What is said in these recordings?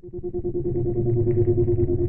Thank you.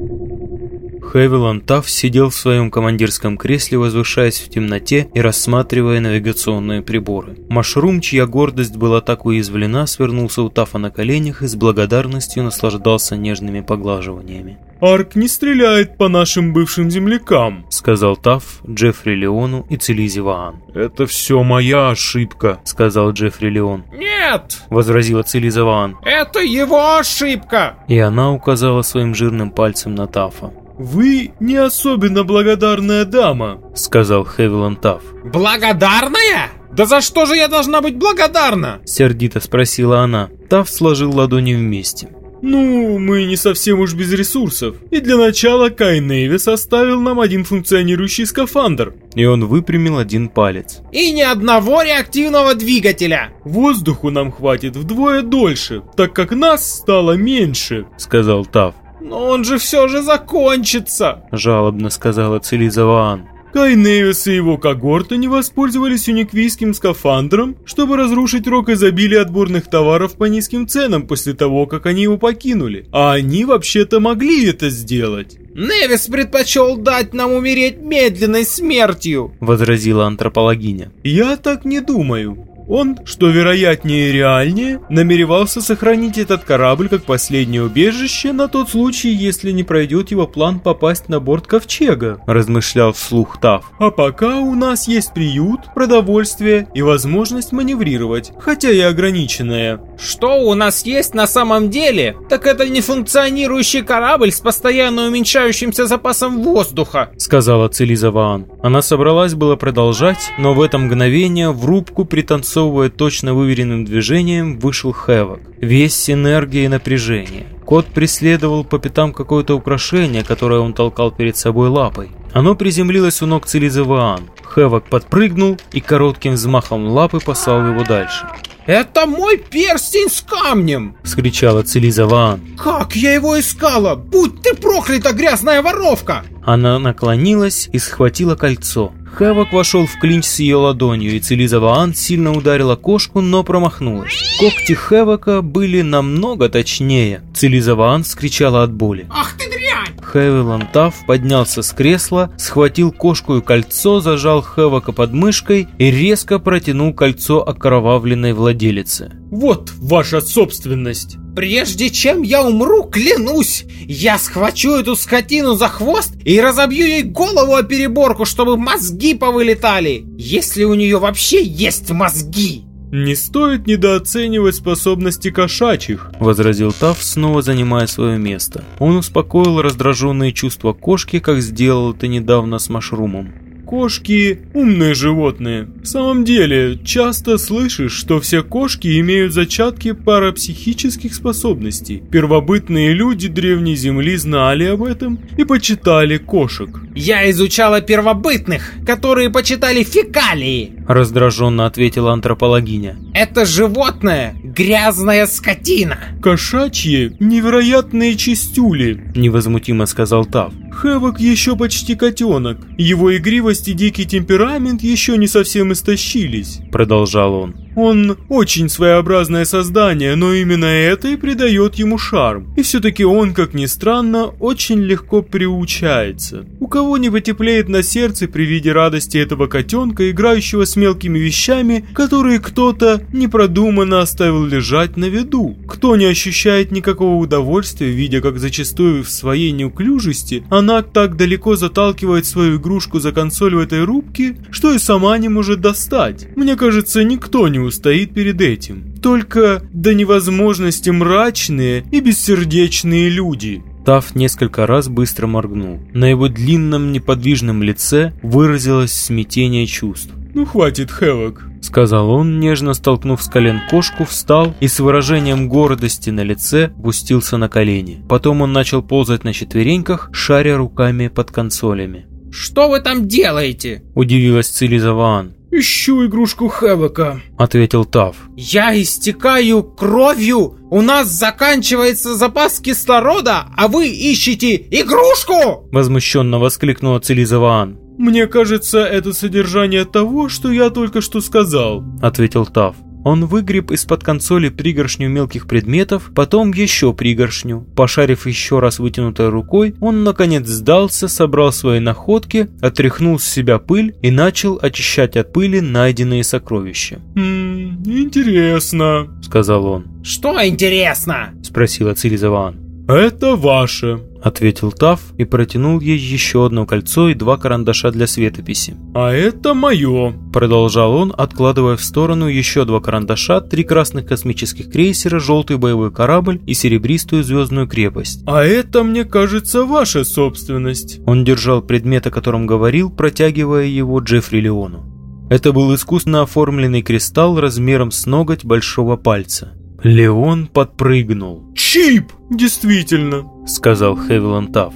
Хевилан Тафф сидел в своем командирском кресле, возвышаясь в темноте и рассматривая навигационные приборы. Машрум, чья гордость была так уязвлена, свернулся у Тафа на коленях и с благодарностью наслаждался нежными поглаживаниями. «Арк не стреляет по нашим бывшим землякам», — сказал Тафф Джеффри Леону и Целизи Ваан. «Это все моя ошибка», — сказал Джеффри Леон. «Нет!» — возразила Целиза Ваан. «Это его ошибка!» И она указала своим жирным пальцем на Тафа. «Вы не особенно благодарная дама», — сказал Хевилан Тафф. «Благодарная? Да за что же я должна быть благодарна?» Сердито спросила она. Тафф сложил ладони вместе. «Ну, мы не совсем уж без ресурсов. И для начала Кай Нейвис оставил нам один функционирующий скафандр». И он выпрямил один палец. «И ни одного реактивного двигателя!» «Воздуху нам хватит вдвое дольше, так как нас стало меньше», — сказал Тафф. «Но он же все же закончится!» – жалобно сказала Целизаваан. Кай Невис и его когорта не воспользовались униквийским скафандром, чтобы разрушить рок изобилия отборных товаров по низким ценам после того, как они его покинули. А они вообще-то могли это сделать. «Невис предпочел дать нам умереть медленной смертью», — возразила антропологиня. «Я так не думаю. Он, что вероятнее и реальнее, намеревался сохранить этот корабль как последнее убежище на тот случай, если не пройдет его план попасть на борт Ковчега, размышлял вслух Тав. А пока у нас есть приют, продовольствие и возможность маневрировать, хотя и ограниченная. Что у нас есть на самом деле? Так это нефункционирующий корабль с постоянно уменьшающимся запасом воздуха, сказала Целиза Ваан. Она собралась было продолжать, но в это мгновение в рубку пританцовала Вырисовывая точно выверенным движением, вышел Хэвок. Весь с энергией и напряжения. Кот преследовал по пятам какое-то украшение, которое он толкал перед собой лапой. Оно приземлилось у ног Целизаваан. Хэвок подпрыгнул и коротким взмахом лапы послал его дальше. «Это мой перстень с камнем!» — вскричала Целизаваан. «Как я его искала! Будь ты проклята, грязная воровка!» Она наклонилась и схватила кольцо. Хэвок вошел в клинч с ее ладонью, и Целизаваан сильно ударила кошку, но промахнулась. Когти Хэвока были намного точнее. Целизаваан скричала от боли. «Ах ты дрянь!» Хэвилан Тафф поднялся с кресла, схватил кошку и кольцо, зажал Хэвока под мышкой и резко протянул кольцо окровавленной владелице. «Вот ваша собственность!» Прежде чем я умру, клянусь, я схвачу эту скотину за хвост и разобью ей голову о переборку, чтобы мозги повылетали, если у нее вообще есть мозги. «Не стоит недооценивать способности кошачьих», — возразил Тафф, снова занимая свое место. Он успокоил раздраженные чувства кошки, как сделал это недавно с Машрумом. Кошки – умные животные. В самом деле, часто слышишь, что все кошки имеют зачатки парапсихических способностей. Первобытные люди Древней Земли знали об этом и почитали кошек. «Я изучала первобытных, которые почитали фекалии», – раздраженно ответила антропологиня. «Это животное – грязная скотина». «Кошачьи – невероятные чистюли», – невозмутимо сказал Тав. Хэвок еще почти котенок. Его игривость и дикий темперамент еще не совсем истощились, продолжал он. Он очень своеобразное создание, но именно это и придает ему шарм. И все-таки он, как ни странно, очень легко приучается. У кого не потеплеет на сердце при виде радости этого котенка, играющего с мелкими вещами, которые кто-то непродуманно оставил лежать на виду? Кто не ощущает никакого удовольствия, видя, как зачастую в своей неуклюжести она так далеко заталкивает свою игрушку за консоль в этой рубке, что и сама не может достать? Мне кажется, никто не устоит перед этим. Только до невозможности мрачные и бессердечные люди. Тав несколько раз быстро моргнул. На его длинном неподвижном лице выразилось смятение чувств. «Ну хватит, Хевок», — сказал он, нежно столкнув с колен кошку, встал и с выражением гордости на лице пустился на колени. Потом он начал ползать на четвереньках, шаря руками под консолями. «Что вы там делаете?» – удивилась Цилизаваан. «Ищу игрушку Хэвока», — ответил Тав. «Я истекаю кровью! У нас заканчивается запас кислорода, а вы ищете игрушку!» Возмущенно воскликнула Целизаваан. «Мне кажется, это содержание того, что я только что сказал», — ответил Тав. Он выгреб из-под консоли пригоршню мелких предметов, потом еще пригоршню. Пошарив еще раз вытянутой рукой, он наконец сдался, собрал свои находки, отряхнул с себя пыль и начал очищать от пыли найденные сокровища. «Хм, интересно», — сказал он. «Что интересно?» — спросила Цилизаван. «Это ваше», — ответил Тав и протянул ей еще одно кольцо и два карандаша для светописи. «А это мое», — продолжал он, откладывая в сторону еще два карандаша, три красных космических крейсера, желтый боевой корабль и серебристую звездную крепость. «А это, мне кажется, ваша собственность». Он держал предмет, о котором говорил, протягивая его Джеффри Леону. Это был искусно оформленный кристалл размером с ноготь большого пальца. Леон подпрыгнул. «Чип! Действительно!» — сказал Хевилан Тафф.